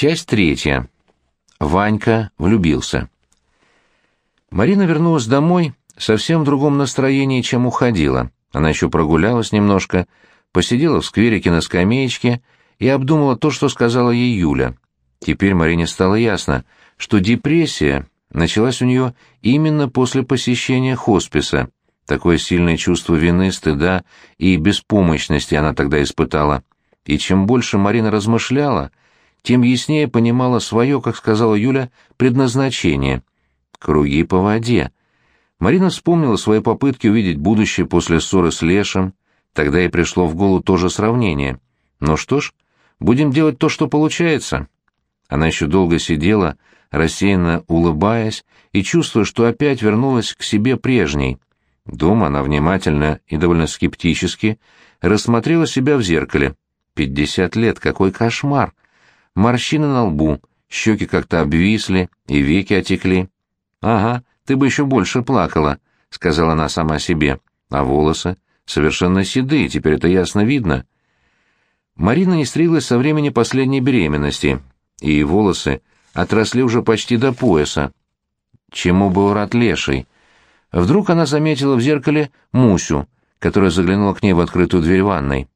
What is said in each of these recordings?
Часть третья. Ванька влюбился. Марина вернулась домой совсем в другом настроении, чем уходила. Она еще прогулялась немножко, посидела в скверике на скамеечке и обдумала то, что сказала ей Юля. Теперь Марине стало ясно, что депрессия началась у нее именно после посещения хосписа. Такое сильное чувство вины, стыда и беспомощности она тогда испытала. И чем больше Марина размышляла, тем яснее понимала свое, как сказала Юля, предназначение. Круги по воде. Марина вспомнила свои попытки увидеть будущее после ссоры с Лешем. Тогда ей пришло в голову то же сравнение. Ну что ж, будем делать то, что получается. Она еще долго сидела, рассеянно улыбаясь и чувствуя, что опять вернулась к себе прежней. Дома она внимательно и довольно скептически рассмотрела себя в зеркале. Пятьдесят лет, какой кошмар! Морщины на лбу, щеки как-то обвисли и веки отекли. «Ага, ты бы еще больше плакала», — сказала она сама себе. «А волосы? Совершенно седые, теперь это ясно видно». Марина не стриглась со времени последней беременности, и волосы отросли уже почти до пояса. Чему был рад леший? Вдруг она заметила в зеркале Мусю, которая заглянула к ней в открытую дверь ванной.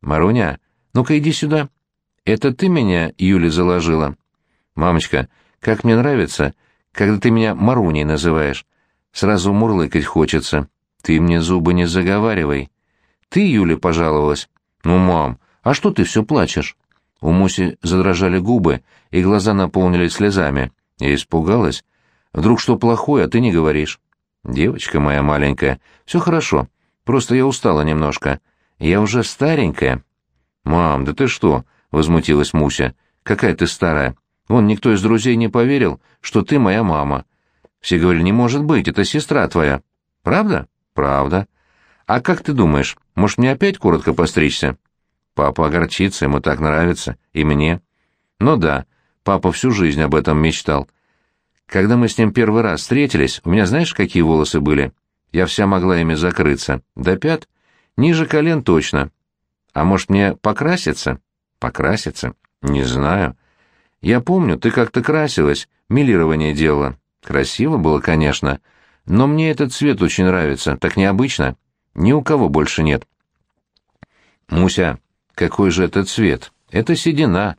«Маруня, ну-ка иди сюда. Это ты меня, Юля, заложила?» «Мамочка, как мне нравится, когда ты меня Маруней называешь. Сразу мурлыкать хочется. Ты мне зубы не заговаривай. Ты, Юля, пожаловалась. Ну, мам, а что ты все плачешь?» У Муси задрожали губы, и глаза наполнились слезами. Я испугалась. Вдруг что плохое, а ты не говоришь. «Девочка моя маленькая, все хорошо. Просто я устала немножко. Я уже старенькая». «Мам, да ты что?» — возмутилась Муся. «Какая ты старая. Вон никто из друзей не поверил, что ты моя мама. Все говорили, не может быть, это сестра твоя. Правда? Правда. А как ты думаешь, может мне опять коротко постричься? Папа огорчится, ему так нравится. И мне. Ну да, папа всю жизнь об этом мечтал. Когда мы с ним первый раз встретились, у меня знаешь, какие волосы были? Я вся могла ими закрыться. До пят? Ниже колен точно. А может мне покраситься? Покраситься? Не знаю. Я помню, ты как-то красилась, милирование делала. Красиво было, конечно, но мне этот цвет очень нравится, так необычно. Ни у кого больше нет. Муся, какой же это цвет? Это седина.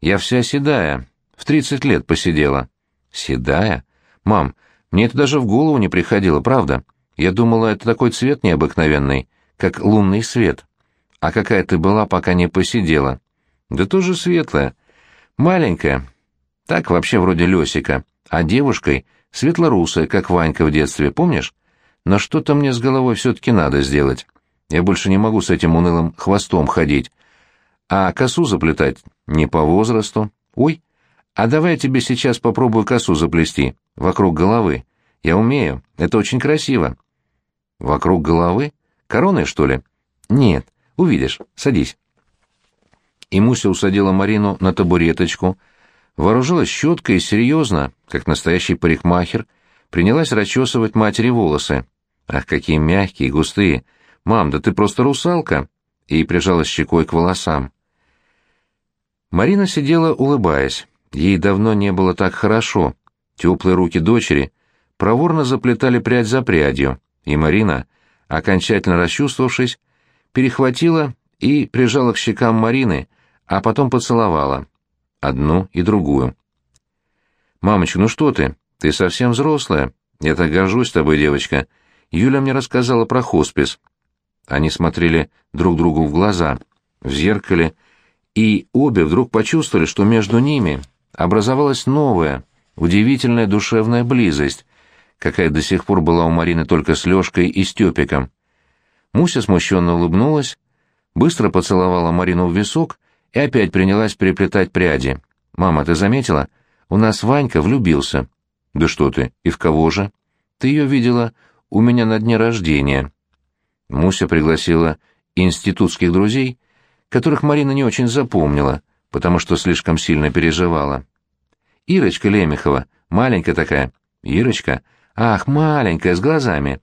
Я вся седая, в тридцать лет посидела. Седая? Мам, мне это даже в голову не приходило, правда? Я думала, это такой цвет необыкновенный, как лунный свет. А какая ты была, пока не посидела? Да тоже светлая. Маленькая. Так вообще вроде Лёсика. А девушкой светлорусая, как Ванька в детстве, помнишь? Но что-то мне с головой все-таки надо сделать. Я больше не могу с этим унылым хвостом ходить. А косу заплетать не по возрасту. Ой, а давай я тебе сейчас попробую косу заплести вокруг головы. Я умею, это очень красиво. Вокруг головы? Короной, что ли? Нет, увидишь, садись. И Муся усадила Марину на табуреточку, вооружилась щеткой и серьезно, как настоящий парикмахер, принялась расчесывать матери волосы. Ах, какие мягкие, густые. Мам, да ты просто русалка! И прижалась щекой к волосам. Марина сидела, улыбаясь. Ей давно не было так хорошо. Теплые руки дочери проворно заплетали прядь за прядью, и Марина, окончательно расчувствовавшись, перехватила и прижала к щекам Марины, а потом поцеловала. Одну и другую. «Мамочка, ну что ты? Ты совсем взрослая. Я так горжусь тобой, девочка. Юля мне рассказала про хоспис». Они смотрели друг другу в глаза, в зеркале, и обе вдруг почувствовали, что между ними образовалась новая, удивительная душевная близость, какая до сих пор была у Марины только с Лёшкой и Стёпиком. Муся смущенно улыбнулась, быстро поцеловала Марину в висок и опять принялась переплетать пряди. «Мама, ты заметила? У нас Ванька влюбился». «Да что ты, и в кого же?» «Ты ее видела у меня на дне рождения». Муся пригласила институтских друзей, которых Марина не очень запомнила, потому что слишком сильно переживала. Ирочка Лемехова, маленькая такая. Ирочка? Ах, маленькая, с глазами.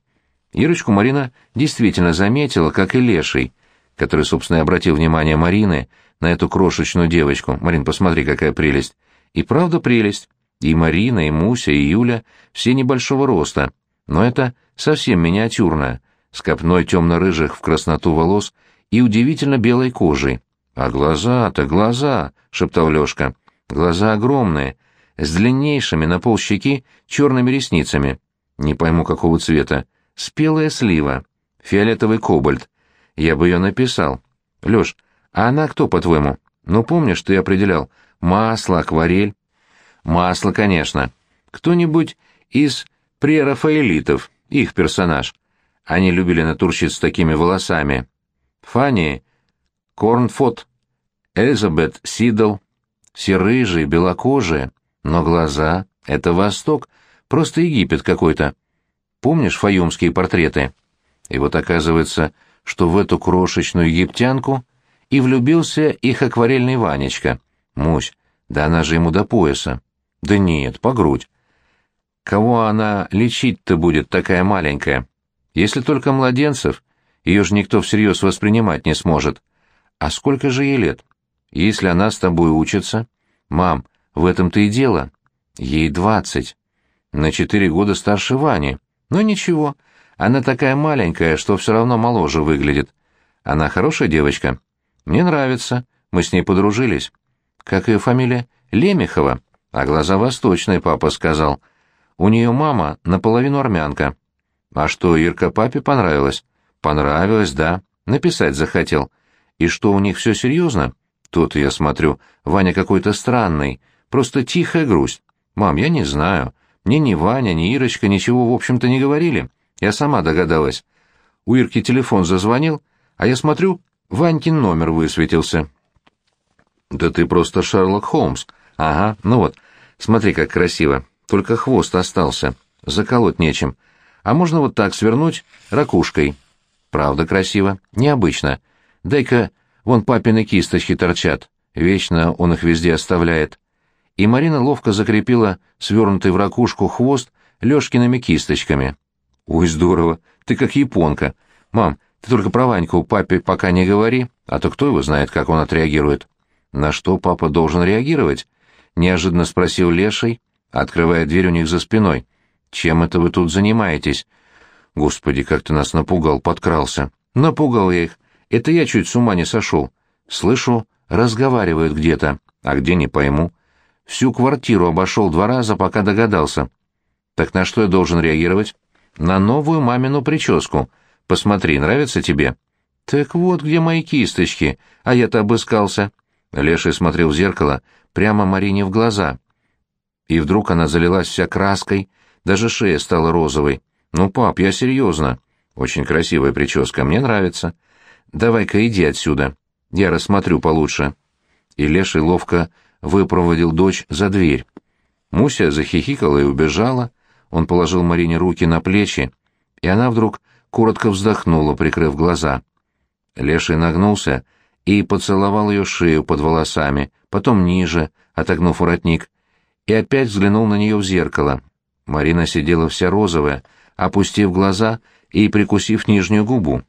Ирочку Марина действительно заметила, как и Леший. который, собственно, и обратил внимание Марины на эту крошечную девочку. «Марин, посмотри, какая прелесть!» И правда прелесть. И Марина, и Муся, и Юля — все небольшого роста. Но это совсем миниатюрная, с копной темно-рыжих в красноту волос и удивительно белой кожей. «А глаза-то, глаза!» — шептал Лёшка. «Глаза огромные, с длиннейшими на полщеки черными ресницами. Не пойму, какого цвета. Спелая слива. Фиолетовый кобальт. Я бы ее написал. Лёш, а она кто, по-твоему? Ну, помнишь, ты определял? Масло, акварель?» «Масло, конечно. Кто-нибудь из прерафаэлитов, их персонаж. Они любили натурщиц с такими волосами. Фанни, Корнфот, Элизабет Сидл, все рыжие, белокожие, но глаза — это Восток, просто Египет какой-то. Помнишь фаюмские портреты? И вот оказывается, что в эту крошечную египтянку и влюбился их акварельный Ванечка. Мусь, да она же ему до пояса. Да нет, по грудь. Кого она лечить-то будет, такая маленькая? Если только младенцев, ее же никто всерьез воспринимать не сможет. А сколько же ей лет? Если она с тобой учится... Мам, в этом-то и дело. Ей двадцать. На четыре года старше Вани. Но ничего, она такая маленькая, что все равно моложе выглядит. Она хорошая девочка. Мне нравится. Мы с ней подружились. Как ее фамилия? Лемехова. А глаза восточные, папа сказал. У нее мама наполовину армянка. А что, Ирка папе понравилось? Понравилось, да. Написать захотел. И что, у них все серьезно? Тут я смотрю, Ваня какой-то странный, просто тихая грусть. Мам, я не знаю. Мне ни Ваня, ни Ирочка ничего, в общем-то, не говорили. Я сама догадалась. У Ирки телефон зазвонил, а я смотрю, Ванькин номер высветился. Да ты просто Шерлок Холмс. Ага, ну вот, Смотри, как красиво. Только хвост остался. Заколоть нечем. А можно вот так свернуть ракушкой. Правда красиво. Необычно. Дай-ка, вон папины кисточки торчат. Вечно он их везде оставляет. И Марина ловко закрепила свернутый в ракушку хвост Лёшкиными кисточками. Ой, здорово. Ты как японка. Мам, ты только про Ваньку папе пока не говори, а то кто его знает, как он отреагирует. На что папа должен реагировать? — неожиданно спросил Леший, открывая дверь у них за спиной. «Чем это вы тут занимаетесь?» «Господи, как ты нас напугал, подкрался». «Напугал я их. Это я чуть с ума не сошел. Слышу, разговаривают где-то, а где не пойму. Всю квартиру обошел два раза, пока догадался. Так на что я должен реагировать?» «На новую мамину прическу. Посмотри, нравится тебе?» «Так вот где мои кисточки, а я-то обыскался». Леший смотрел в зеркало, прямо Марине в глаза. И вдруг она залилась вся краской, даже шея стала розовой. «Ну, пап, я серьезно. Очень красивая прическа, мне нравится. Давай-ка иди отсюда, я рассмотрю получше». И Леший ловко выпроводил дочь за дверь. Муся захихикала и убежала. Он положил Марине руки на плечи, и она вдруг коротко вздохнула, прикрыв глаза. Леший нагнулся и поцеловал ее шею под волосами, потом ниже, отогнув воротник, и опять взглянул на нее в зеркало. Марина сидела вся розовая, опустив глаза и прикусив нижнюю губу.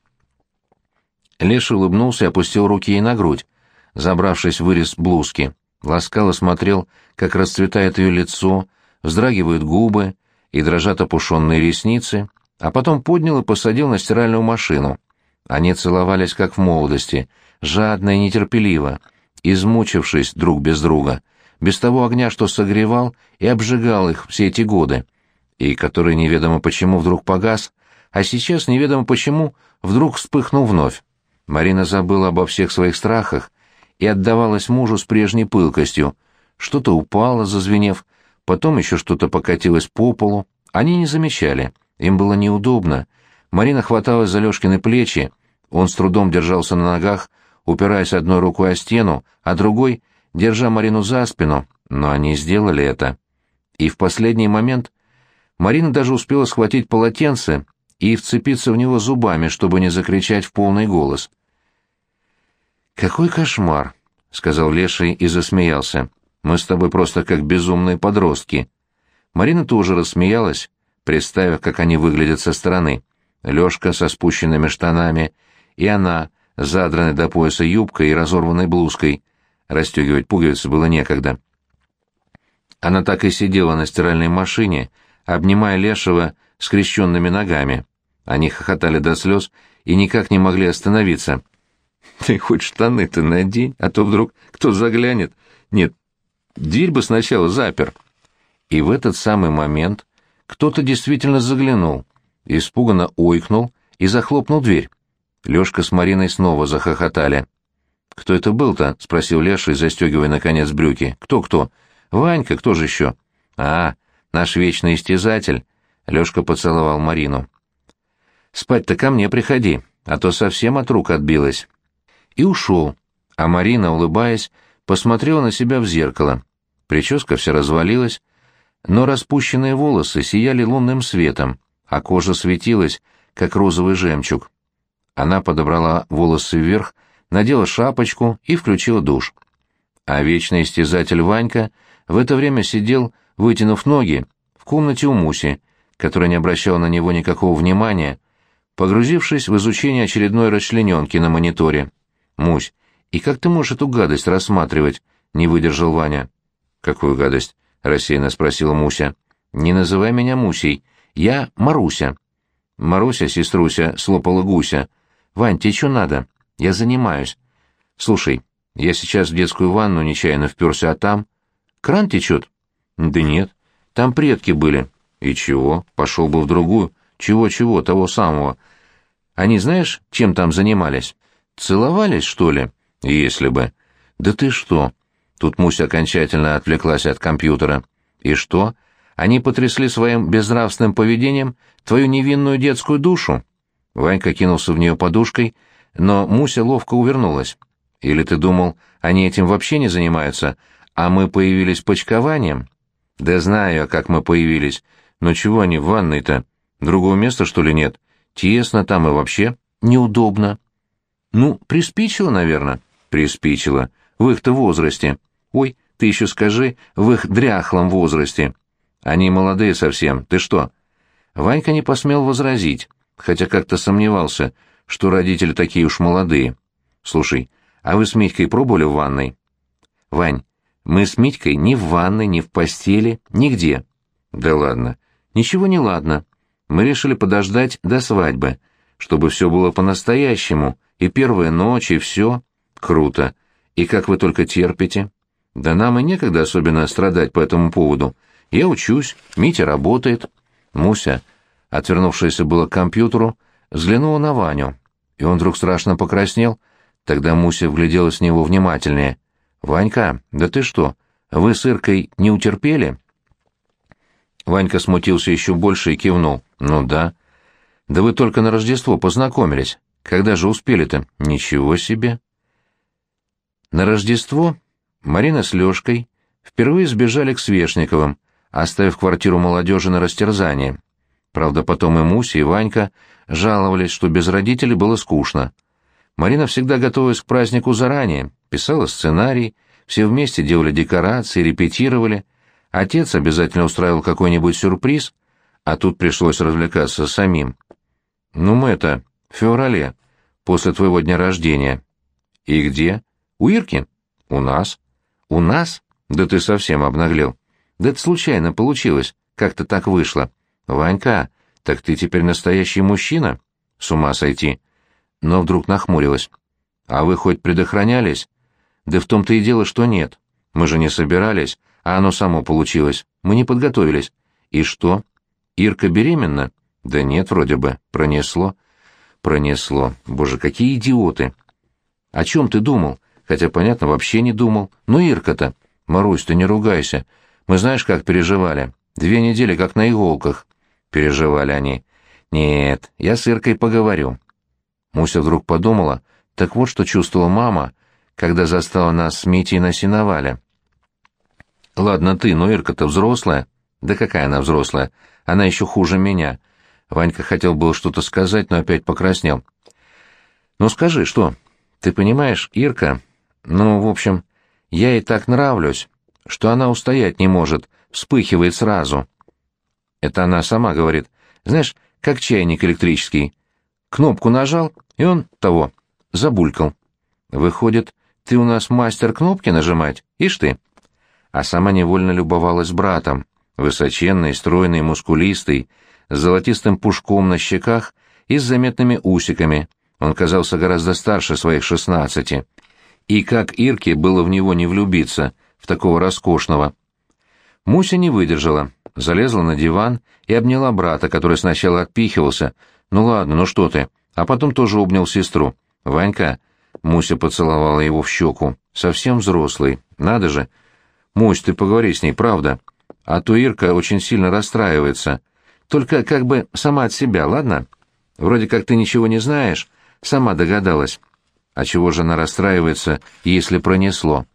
Леша улыбнулся и опустил руки ей на грудь, забравшись в вырез блузки. Ласкало смотрел, как расцветает ее лицо, вздрагивают губы и дрожат опушенные ресницы, а потом поднял и посадил на стиральную машину. Они целовались, как в молодости — жадно и нетерпеливо, измучившись друг без друга, без того огня, что согревал и обжигал их все эти годы, и который неведомо почему вдруг погас, а сейчас неведомо почему вдруг вспыхнул вновь. Марина забыла обо всех своих страхах и отдавалась мужу с прежней пылкостью. Что-то упало, зазвенев, потом еще что-то покатилось по полу. Они не замечали, им было неудобно. Марина хваталась за Лёшкины плечи, он с трудом держался на ногах, упираясь одной рукой о стену, а другой — держа Марину за спину, но они сделали это. И в последний момент Марина даже успела схватить полотенце и вцепиться в него зубами, чтобы не закричать в полный голос. «Какой кошмар!» — сказал Леший и засмеялся. «Мы с тобой просто как безумные подростки». Марина тоже рассмеялась, представив, как они выглядят со стороны. Лёшка со спущенными штанами, и она задранной до пояса юбкой и разорванной блузкой. Расстегивать пуговицы было некогда. Она так и сидела на стиральной машине, обнимая Лешего скрещенными ногами. Они хохотали до слез и никак не могли остановиться. «Ты хоть штаны-то надень, а то вдруг кто заглянет. Нет, дверь бы сначала запер». И в этот самый момент кто-то действительно заглянул, испуганно ойкнул и захлопнул дверь. Лёшка с Мариной снова захохотали. «Кто это был-то?» — спросил Леша, застегивая, наконец, брюки. «Кто-кто?» «Ванька, кто же еще?» «А, наш вечный истязатель». Лёшка поцеловал Марину. «Спать-то ко мне приходи, а то совсем от рук отбилась». И ушел, а Марина, улыбаясь, посмотрела на себя в зеркало. Прическа вся развалилась, но распущенные волосы сияли лунным светом, а кожа светилась, как розовый жемчуг. Она подобрала волосы вверх, надела шапочку и включила душ. А вечный истязатель Ванька в это время сидел, вытянув ноги, в комнате у Муси, которая не обращала на него никакого внимания, погрузившись в изучение очередной расчлененки на мониторе. «Мусь, и как ты можешь эту гадость рассматривать?» — не выдержал Ваня. «Какую гадость?» — рассеянно спросила Муся. «Не называй меня Мусей. Я Маруся». Маруся, сеструся, слопала гуся. «Вань, тебе что надо? Я занимаюсь. Слушай, я сейчас в детскую ванну нечаянно вперся, а там... Кран течет?» «Да нет. Там предки были». «И чего? Пошел бы в другую. Чего-чего, того самого. Они знаешь, чем там занимались? Целовались, что ли? Если бы. Да ты что?» Тут Муся окончательно отвлеклась от компьютера. «И что? Они потрясли своим безнравственным поведением твою невинную детскую душу?» Ванька кинулся в нее подушкой, но Муся ловко увернулась. «Или ты думал, они этим вообще не занимаются, а мы появились почкованием?» «Да знаю, как мы появились. Но чего они в ванной-то? Другого места, что ли, нет? Тесно там и вообще неудобно». «Ну, приспичило, наверное». «Приспичило. В их-то возрасте. Ой, ты еще скажи, в их дряхлом возрасте. Они молодые совсем, ты что?» Ванька не посмел возразить, хотя как-то сомневался, что родители такие уж молодые. «Слушай, а вы с Митькой пробовали в ванной?» «Вань, мы с Митькой ни в ванной, ни в постели, нигде». «Да ладно. Ничего не ладно. Мы решили подождать до свадьбы, чтобы все было по-настоящему, и первая ночь, и все. Круто. И как вы только терпите?» Да нам и некогда особенно страдать по этому поводу. Я учусь, Митя работает. Муся, отвернувшаяся было к компьютеру, взглянула на Ваню, и он вдруг страшно покраснел. Тогда Муся вгляделась в него внимательнее. «Ванька, да ты что, вы с Иркой не утерпели?» Ванька смутился еще больше и кивнул. «Ну да». «Да вы только на Рождество познакомились. Когда же успели-то?» «Ничего себе». На Рождество Марина с Лёшкой впервые сбежали к Свешниковым, оставив квартиру молодежи на растерзание. Правда, потом и Муся, и Ванька жаловались, что без родителей было скучно. Марина всегда готовилась к празднику заранее, писала сценарий, все вместе делали декорации, репетировали. Отец обязательно устраивал какой-нибудь сюрприз, а тут пришлось развлекаться самим. «Ну мы это, в феврале, после твоего дня рождения». «И где?» «У Ирки?» «У нас». «У нас? Да ты совсем обнаглел. Да это случайно получилось, как-то так вышло. Ванька, так ты теперь настоящий мужчина? С ума сойти». Но вдруг нахмурилась. «А вы хоть предохранялись?» «Да в том-то и дело, что нет. Мы же не собирались, а оно само получилось. Мы не подготовились. И что? Ирка беременна?» «Да нет, вроде бы. Пронесло». «Пронесло. Боже, какие идиоты!» «О чем ты думал? Хотя, понятно, вообще не думал. Ну, Ирка-то, Марусь, ты не ругайся. Мы знаешь, как переживали? Две недели как на иголках. Переживали они. Нет, я с Иркой поговорю. Муся вдруг подумала, так вот что чувствовала мама, когда застала нас с Митей на сеновале. Ладно ты, но Ирка-то взрослая. Да какая она взрослая? Она еще хуже меня. Ванька хотел было что-то сказать, но опять покраснел. Ну скажи, что? Ты понимаешь, Ирка ну, в общем, я ей так нравлюсь, что она устоять не может, вспыхивает сразу. Это она сама говорит. Знаешь, как чайник электрический. Кнопку нажал, и он того, забулькал. «Выходит, ты у нас мастер кнопки нажимать? Ишь ты!» А сама невольно любовалась братом, высоченный, стройный, мускулистый, с золотистым пушком на щеках и с заметными усиками. Он казался гораздо старше своих шестнадцати. И как Ирке было в него не влюбиться, в такого роскошного. Муся не выдержала, залезла на диван и обняла брата, который сначала отпихивался. «Ну ладно, ну что ты?» А потом тоже обнял сестру. «Ванька...» Муся поцеловала его в щеку. «Совсем взрослый. Надо же. Мусь, ты поговори с ней, правда. А то Ирка очень сильно расстраивается. Только как бы сама от себя, ладно? Вроде как ты ничего не знаешь, сама догадалась. А чего же она расстраивается, если пронесло?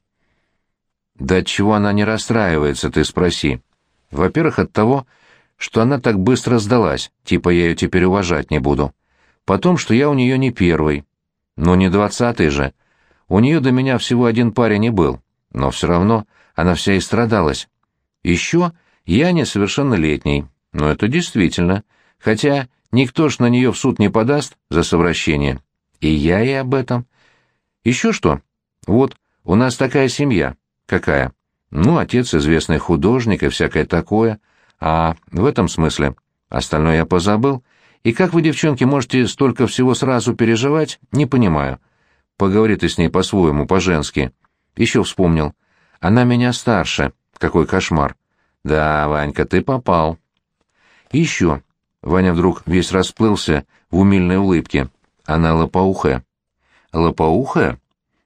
Да от чего она не расстраивается, ты спроси. Во-первых, от того, что она так быстро сдалась, типа я ее теперь уважать не буду. Потом, что я у нее не первый. Но не двадцатый же. У нее до меня всего один парень и был. Но все равно она вся и страдалась. Еще я несовершеннолетний. Но это действительно. Хотя никто ж на нее в суд не подаст за совращение. И я и об этом. Еще что? Вот, у нас такая семья. Какая? Ну, отец известный художник и всякое такое. А в этом смысле остальное я позабыл. И как вы, девчонки, можете столько всего сразу переживать, не понимаю. Поговори ты с ней по-своему, по-женски. Еще вспомнил. Она меня старше. Какой кошмар. Да, Ванька, ты попал. еще. Ваня вдруг весь расплылся в умильной улыбке. Она лопоухая. Лопоухая?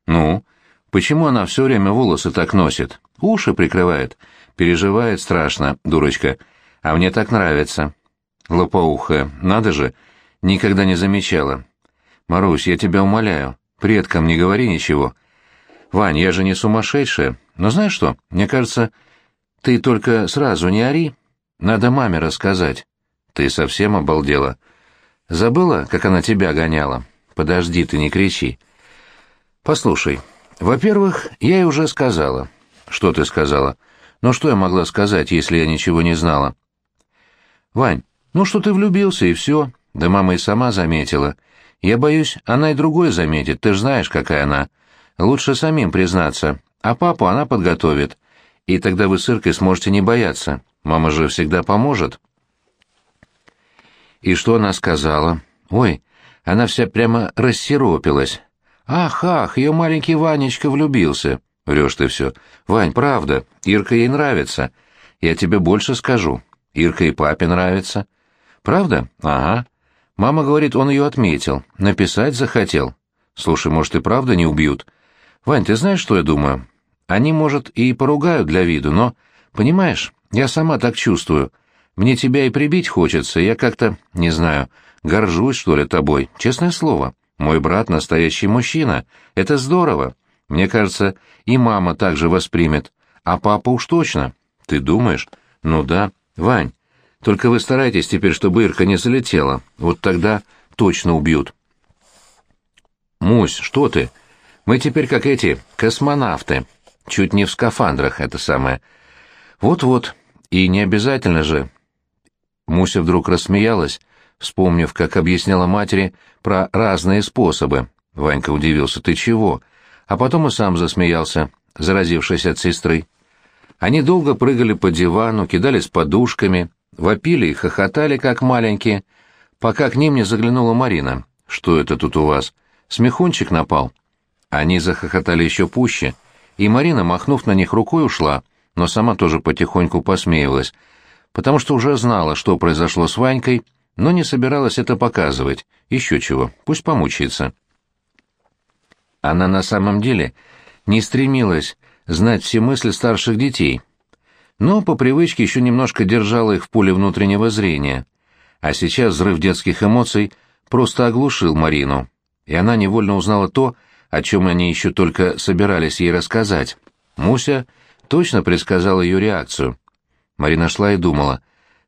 Ну, почему она все время волосы так носит? Уши прикрывает. Переживает страшно, дурочка. А мне так нравится. Лопоухая, надо же, никогда не замечала. Марусь, я тебя умоляю, предкам не говори ничего. Вань, я же не сумасшедшая. Но знаешь что, мне кажется, ты только сразу не ори. Надо маме рассказать. Ты совсем обалдела. Забыла, как она тебя гоняла? Подожди, ты не кричи. Послушай, во-первых, я ей уже сказала. Что ты сказала? Ну что я могла сказать, если я ничего не знала? Вань, ну что ты влюбился и все. Да мама и сама заметила. Я боюсь, она и другой заметит, ты ж знаешь, какая она. Лучше самим признаться, а папу она подготовит. И тогда вы с Иркой сможете не бояться. Мама же всегда поможет. И что она сказала? Ой, она вся прямо рассеропилась. Ах, ах, ее маленький Ванечка влюбился. Врешь ты все. Вань, правда, Ирка ей нравится. Я тебе больше скажу. Ирка и папе нравится. Правда? Ага. Мама говорит, он ее отметил. Написать захотел. Слушай, может, и правда не убьют? Вань, ты знаешь, что я думаю? Они, может, и поругают для виду, но... Понимаешь, я сама так чувствую. Мне тебя и прибить хочется, я как-то, не знаю, горжусь, что ли, тобой, честное слово. Мой брат настоящий мужчина. Это здорово. Мне кажется, и мама также воспримет. А папа уж точно. Ты думаешь? Ну да. Вань, только вы старайтесь теперь, чтобы Ирка не залетела. Вот тогда точно убьют. Мусь, что ты? Мы теперь как эти, космонавты. Чуть не в скафандрах, это самое. Вот-вот. И не обязательно же. Муся вдруг рассмеялась, вспомнив, как объясняла матери про разные способы. Ванька удивился. «Ты чего?» А потом и сам засмеялся, заразившись от сестры. Они долго прыгали по дивану, кидались подушками, вопили и хохотали, как маленькие, пока к ним не заглянула Марина. «Что это тут у вас? Смехунчик напал?» Они захохотали еще пуще, и Марина, махнув на них рукой, ушла, но сама тоже потихоньку посмеивалась, потому что уже знала, что произошло с Ванькой, но не собиралась это показывать. Еще чего, пусть помучается. Она на самом деле не стремилась знать все мысли старших детей, но по привычке еще немножко держала их в поле внутреннего зрения. А сейчас взрыв детских эмоций просто оглушил Марину, и она невольно узнала то, о чем они еще только собирались ей рассказать. Муся точно предсказала ее реакцию. Марина шла и думала,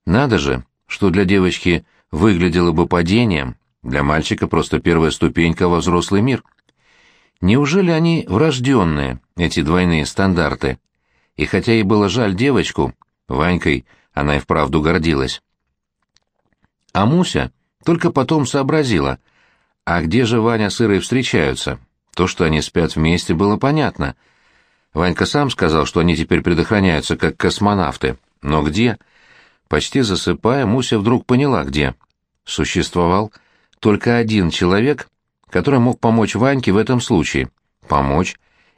надо же, что для девочки выглядело бы падением, для мальчика просто первая ступенька во взрослый мир. Неужели они врожденные, эти двойные стандарты? И хотя ей было жаль девочку, Ванькой она и вправду гордилась. А Муся только потом сообразила, А где же Ваня с Ирой встречаются? То, что они спят вместе, было понятно. Ванька сам сказал, что они теперь предохраняются, как космонавты. Но где? Почти засыпая, Муся вдруг поняла, где. Существовал только один человек, который мог помочь Ваньке в этом случае. Помочь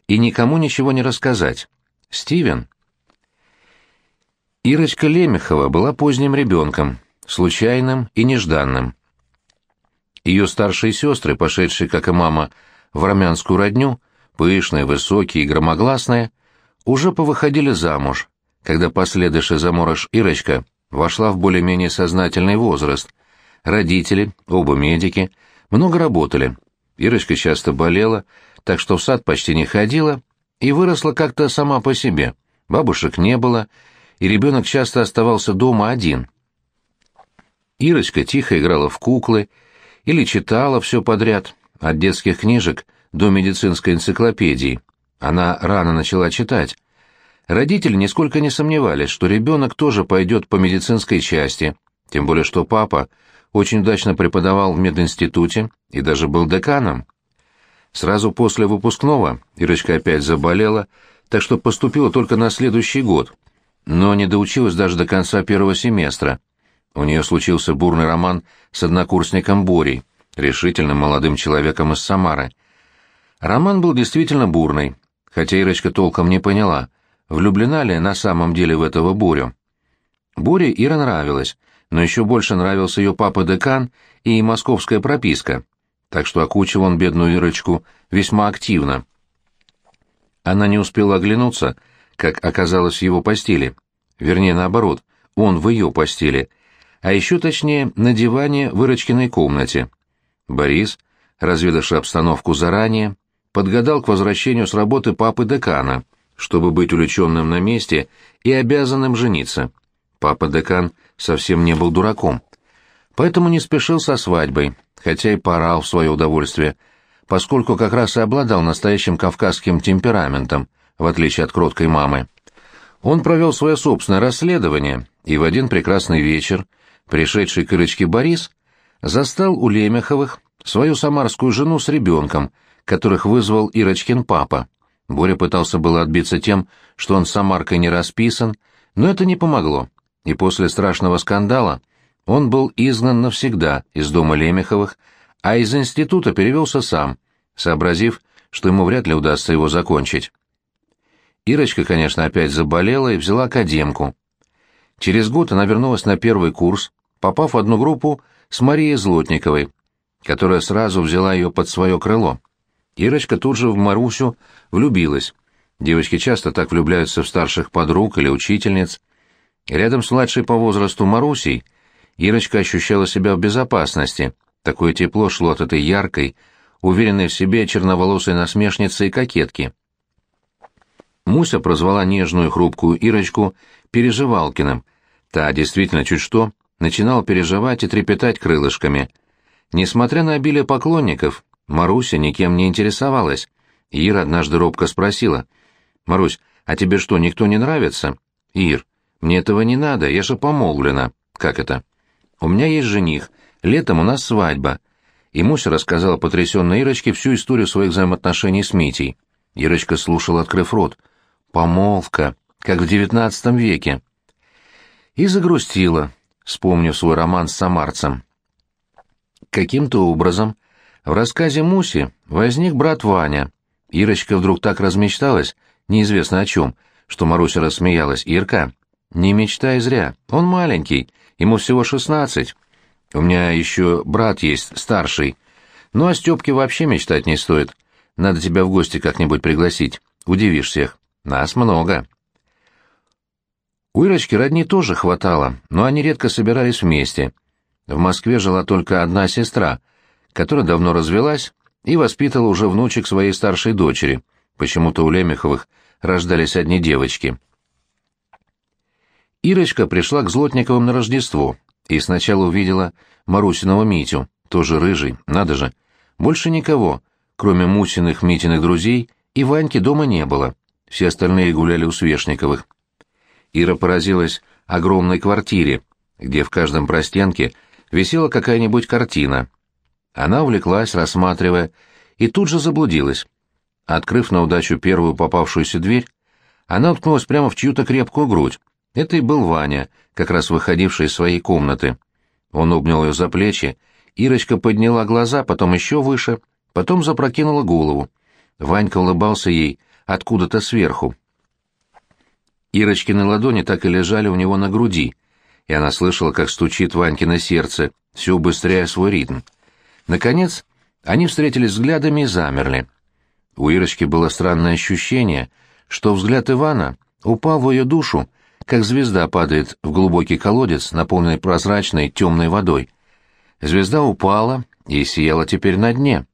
и никому ничего не рассказать. Стивен. Ирочка Лемехова была поздним ребенком, случайным и нежданным. Ее старшие сестры, пошедшие, как и мама, в армянскую родню, пышные, высокие и громогласные, уже повыходили замуж, когда последующая заморож Ирочка вошла в более-менее сознательный возраст. Родители, оба медики, много работали. Ирочка часто болела, так что в сад почти не ходила и выросла как-то сама по себе. Бабушек не было, и ребенок часто оставался дома один. Ирочка тихо играла в куклы или читала все подряд, от детских книжек до медицинской энциклопедии. Она рано начала читать. Родители нисколько не сомневались, что ребенок тоже пойдет по медицинской части, тем более что папа очень удачно преподавал в мединституте и даже был деканом. Сразу после выпускного Ирочка опять заболела, так что поступила только на следующий год, но не доучилась даже до конца первого семестра. У нее случился бурный роман с однокурсником Борей, решительным молодым человеком из Самары. Роман был действительно бурный, хотя Ирочка толком не поняла, влюблена ли на самом деле в этого Борю. Боре Ира нравилась, но еще больше нравился ее папа-декан и московская прописка, так что окучил он бедную Ирочку весьма активно. Она не успела оглянуться — как оказалось в его постели. Вернее, наоборот, он в ее постели, а еще точнее на диване в Ирочкиной комнате. Борис, разведавший обстановку заранее, подгадал к возвращению с работы папы декана, чтобы быть увлеченным на месте и обязанным жениться. Папа-декан совсем не был дураком. Поэтому не спешил со свадьбой, хотя и порал в свое удовольствие, поскольку как раз и обладал настоящим кавказским темпераментом, в отличие от кроткой мамы. Он провел свое собственное расследование, и в один прекрасный вечер пришедший к Ирочке Борис застал у Лемеховых свою самарскую жену с ребенком, которых вызвал Ирочкин папа. Боря пытался было отбиться тем, что он с Самаркой не расписан, но это не помогло, и после страшного скандала он был изгнан навсегда из дома Лемеховых, а из института перевелся сам, сообразив, что ему вряд ли удастся его закончить. Ирочка, конечно, опять заболела и взяла академку. Через год она вернулась на первый курс, попав в одну группу с Марией Злотниковой, которая сразу взяла ее под свое крыло. Ирочка тут же в Марусю влюбилась. Девочки часто так влюбляются в старших подруг или учительниц. Рядом с младшей по возрасту Марусей Ирочка ощущала себя в безопасности. Такое тепло шло от этой яркой, уверенной в себе черноволосой насмешницы и кокетки. Муся прозвала нежную хрупкую Ирочку Переживалкиным. Та действительно чуть что начинала переживать и трепетать крылышками. Несмотря на обилие поклонников, Маруся никем не интересовалась. Ира однажды робко спросила. «Марусь, а тебе что, никто не нравится?» «Ир, мне этого не надо, я же помолвлена». «Как это?» «У меня есть жених. Летом у нас свадьба». И Муся рассказала потрясенной Ирочке всю историю своих взаимоотношений с Митей. Ирочка слушала, открыв рот. Помолвка, как в девятнадцатом веке. И загрустила, вспомнив свой роман с самарцем. Каким-то образом в рассказе Муси возник брат Ваня. Ирочка вдруг так размечталась, неизвестно о чем, что Маруся рассмеялась. «Ирка, не мечтай зря, он маленький, ему всего шестнадцать. У меня еще брат есть, старший. Ну, о Степке вообще мечтать не стоит. Надо тебя в гости как-нибудь пригласить, удивишь всех». Нас много. У Ирочки родни тоже хватало, но они редко собирались вместе. В Москве жила только одна сестра, которая давно развелась и воспитывала уже внучек своей старшей дочери. Почему-то у Лемеховых рождались одни девочки. Ирочка пришла к Злотниковым на Рождество и сначала увидела Марусиного Митю, тоже рыжий, надо же. Больше никого, кроме Мусиных Митиных друзей, и Ваньки дома не было все остальные гуляли у Свешниковых. Ира поразилась огромной квартире, где в каждом простенке висела какая-нибудь картина. Она увлеклась, рассматривая, и тут же заблудилась. Открыв на удачу первую попавшуюся дверь, она уткнулась прямо в чью-то крепкую грудь. Это и был Ваня, как раз выходивший из своей комнаты. Он обнял ее за плечи, Ирочка подняла глаза, потом еще выше, потом запрокинула голову. Ванька улыбался ей откуда-то сверху. Ирочкины ладони так и лежали у него на груди, и она слышала, как стучит Ванькино сердце, все убыстряя свой ритм. Наконец, они встретились взглядами и замерли. У Ирочки было странное ощущение, что взгляд Ивана упал в ее душу, как звезда падает в глубокий колодец, наполненный прозрачной темной водой. Звезда упала и сияла теперь на дне.